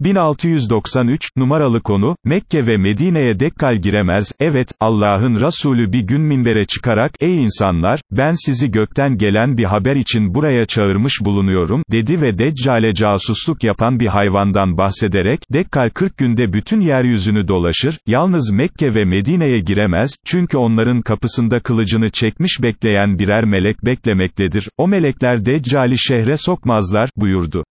1693, numaralı konu, Mekke ve Medine'ye Dekkal giremez, evet, Allah'ın Resulü bir gün minbere çıkarak, ey insanlar, ben sizi gökten gelen bir haber için buraya çağırmış bulunuyorum, dedi ve Deccale casusluk yapan bir hayvandan bahsederek, Dekkal 40 günde bütün yeryüzünü dolaşır, yalnız Mekke ve Medine'ye giremez, çünkü onların kapısında kılıcını çekmiş bekleyen birer melek beklemektedir, o melekler Deccali şehre sokmazlar, buyurdu.